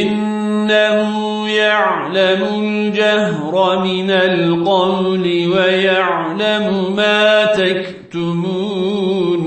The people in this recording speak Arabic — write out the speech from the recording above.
إنه يعلم الجهر من القول ويعلم ما تكتمون.